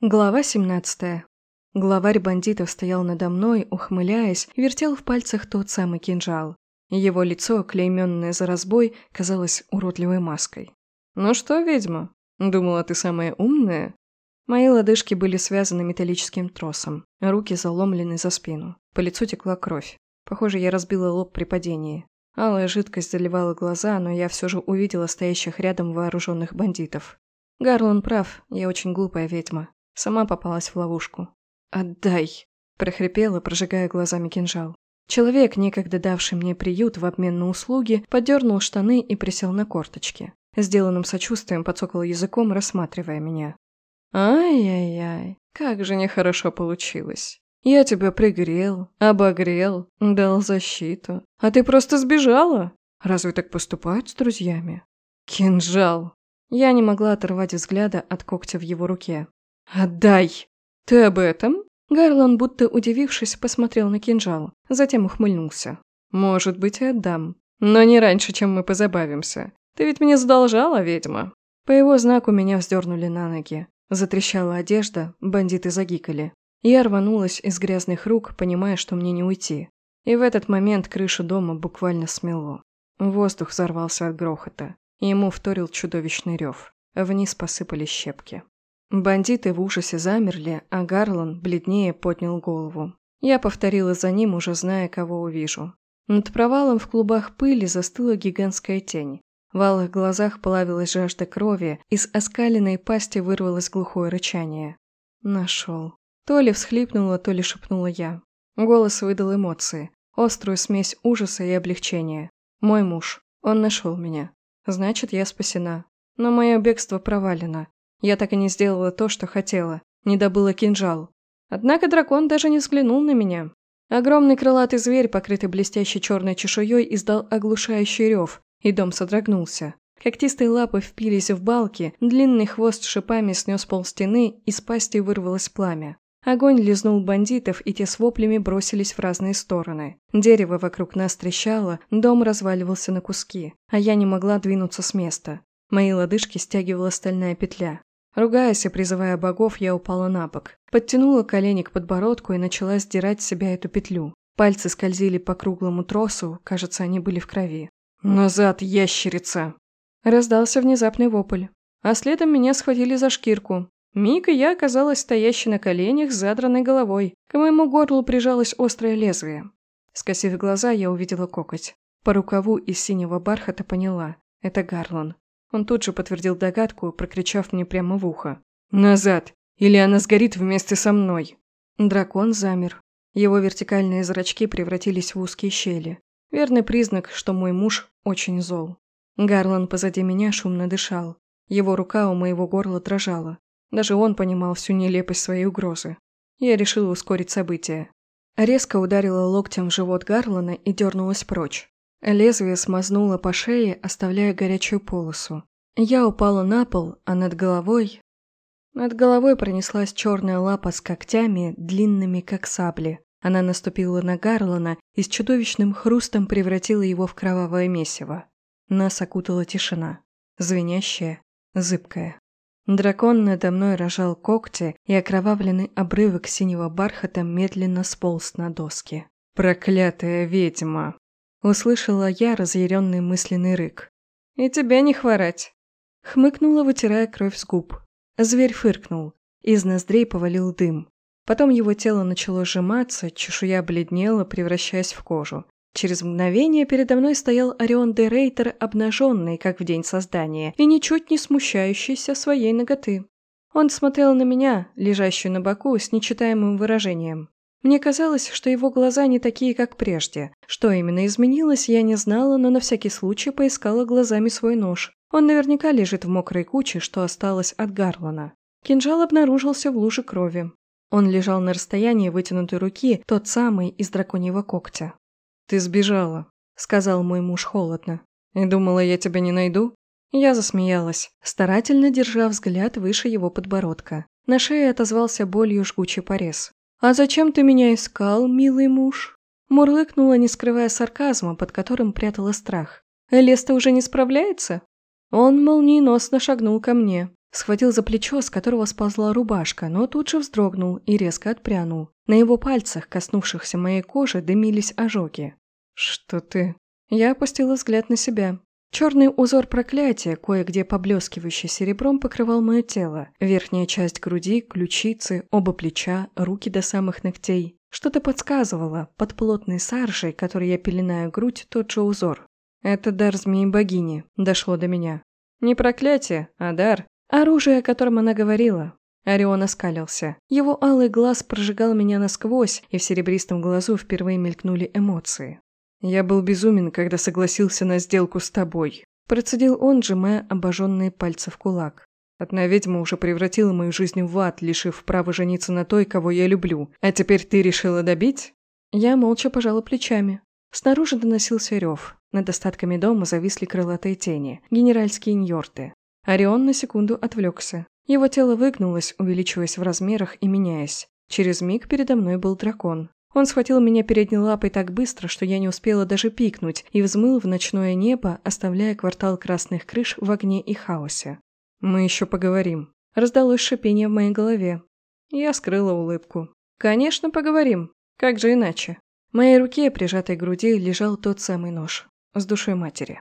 Глава 17. Главарь бандитов стоял надо мной, ухмыляясь, вертел в пальцах тот самый кинжал. Его лицо, клейменное за разбой, казалось уродливой маской. «Ну что, ведьма, думала, ты самая умная?» Мои лодыжки были связаны металлическим тросом, руки заломлены за спину. По лицу текла кровь. Похоже, я разбила лоб при падении. Алая жидкость заливала глаза, но я все же увидела стоящих рядом вооруженных бандитов. Гарлон прав, я очень глупая ведьма. Сама попалась в ловушку. «Отдай!» – прохрипела, прожигая глазами кинжал. Человек, некогда давший мне приют в обмен на услуги, подернул штаны и присел на корточки. Сделанным сочувствием подсокал языком, рассматривая меня. «Ай-яй-яй, как же нехорошо получилось. Я тебя пригрел, обогрел, дал защиту. А ты просто сбежала? Разве так поступают с друзьями?» «Кинжал!» Я не могла оторвать взгляда от когтя в его руке. «Отдай!» «Ты об этом?» Гарлан, будто удивившись, посмотрел на кинжал, затем ухмыльнулся. «Может быть, и отдам. Но не раньше, чем мы позабавимся. Ты ведь мне задолжала, ведьма?» По его знаку меня вздернули на ноги. Затрещала одежда, бандиты загикали. Я рванулась из грязных рук, понимая, что мне не уйти. И в этот момент крышу дома буквально смело. Воздух взорвался от грохота. Ему вторил чудовищный рев. Вниз посыпались щепки. Бандиты в ужасе замерли, а Гарлан бледнее поднял голову. Я повторила за ним, уже зная, кого увижу. Над провалом в клубах пыли застыла гигантская тень. В алых глазах плавилась жажда крови, из оскаленной пасти вырвалось глухое рычание. Нашел. То ли всхлипнула, то ли шепнула я. Голос выдал эмоции, острую смесь ужаса и облегчения. Мой муж. Он нашел меня. Значит, я спасена. Но мое бегство провалено. Я так и не сделала то, что хотела. Не добыла кинжал. Однако дракон даже не взглянул на меня. Огромный крылатый зверь, покрытый блестящей черной чешуей, издал оглушающий рев, и дом содрогнулся. Когтистые лапы впились в балки, длинный хвост шипами снес пол стены, из пасти вырвалось пламя. Огонь лизнул бандитов, и те с воплями бросились в разные стороны. Дерево вокруг нас трещало, дом разваливался на куски, а я не могла двинуться с места. Мои лодыжки стягивала стальная петля. Ругаясь и призывая богов, я упала на бок. Подтянула колени к подбородку и начала сдирать с себя эту петлю. Пальцы скользили по круглому тросу, кажется, они были в крови. «Назад, ящерица!» Раздался внезапный вопль. А следом меня схватили за шкирку. Миг, и я оказалась стоящей на коленях с задранной головой. К моему горлу прижалось острое лезвие. Скосив глаза, я увидела кокоть. По рукаву из синего бархата поняла. Это Гарлан. Он тут же подтвердил догадку, прокричав мне прямо в ухо. «Назад! Или она сгорит вместе со мной!» Дракон замер. Его вертикальные зрачки превратились в узкие щели. Верный признак, что мой муж очень зол. Гарлан позади меня шумно дышал. Его рука у моего горла дрожала. Даже он понимал всю нелепость своей угрозы. Я решила ускорить события. Резко ударила локтем в живот Гарлана и дернулась прочь. Лезвие смазнуло по шее, оставляя горячую полосу. Я упала на пол, а над головой... Над головой пронеслась черная лапа с когтями, длинными как сабли. Она наступила на Гарлана и с чудовищным хрустом превратила его в кровавое месиво. Нас окутала тишина. Звенящая, зыбкая. Дракон надо мной рожал когти, и окровавленный обрывок синего бархата медленно сполз на доски. «Проклятая ведьма!» Услышала я разъяренный мысленный рык. «И тебя не хворать!» Хмыкнула, вытирая кровь с губ. Зверь фыркнул. Из ноздрей повалил дым. Потом его тело начало сжиматься, чешуя бледнела, превращаясь в кожу. Через мгновение передо мной стоял Орион де Рейтер, обнаженный, как в день создания, и ничуть не смущающийся своей ноготы. Он смотрел на меня, лежащую на боку, с нечитаемым выражением. Мне казалось, что его глаза не такие, как прежде. Что именно изменилось, я не знала, но на всякий случай поискала глазами свой нож. Он наверняка лежит в мокрой куче, что осталось от Гарлана. Кинжал обнаружился в луже крови. Он лежал на расстоянии вытянутой руки, тот самый из драконьего когтя. «Ты сбежала», — сказал мой муж холодно. «И думала, я тебя не найду?» Я засмеялась, старательно держа взгляд выше его подбородка. На шее отозвался болью жгучий порез. «А зачем ты меня искал, милый муж?» Мурлыкнула, не скрывая сарказма, под которым прятала страх. «Леста уже не справляется?» Он молниеносно шагнул ко мне. Схватил за плечо, с которого сползла рубашка, но тут же вздрогнул и резко отпрянул. На его пальцах, коснувшихся моей кожи, дымились ожоги. «Что ты?» Я опустила взгляд на себя. Черный узор проклятия, кое-где поблескивающий серебром, покрывал мое тело. Верхняя часть груди, ключицы, оба плеча, руки до самых ногтей. Что-то подсказывало, под плотной саржей, которой я пеленаю грудь, тот же узор. Это дар змеи-богини, дошло до меня. Не проклятие, а дар. Оружие, о котором она говорила. Орион оскалился. Его алый глаз прожигал меня насквозь, и в серебристом глазу впервые мелькнули эмоции. «Я был безумен, когда согласился на сделку с тобой», процедил он, сжимая обожженные пальцы в кулак. «Одна ведьма уже превратила мою жизнь в ад, лишив права жениться на той, кого я люблю. А теперь ты решила добить?» Я молча пожала плечами. Снаружи доносился рев. Над остатками дома зависли крылатые тени, генеральские ньорты. Орион на секунду отвлекся. Его тело выгнулось, увеличиваясь в размерах и меняясь. Через миг передо мной был дракон. Он схватил меня передней лапой так быстро, что я не успела даже пикнуть, и взмыл в ночное небо, оставляя квартал красных крыш в огне и хаосе. «Мы еще поговорим». Раздалось шипение в моей голове. Я скрыла улыбку. «Конечно, поговорим. Как же иначе?» В моей руке, прижатой к груди, лежал тот самый нож. С душой матери.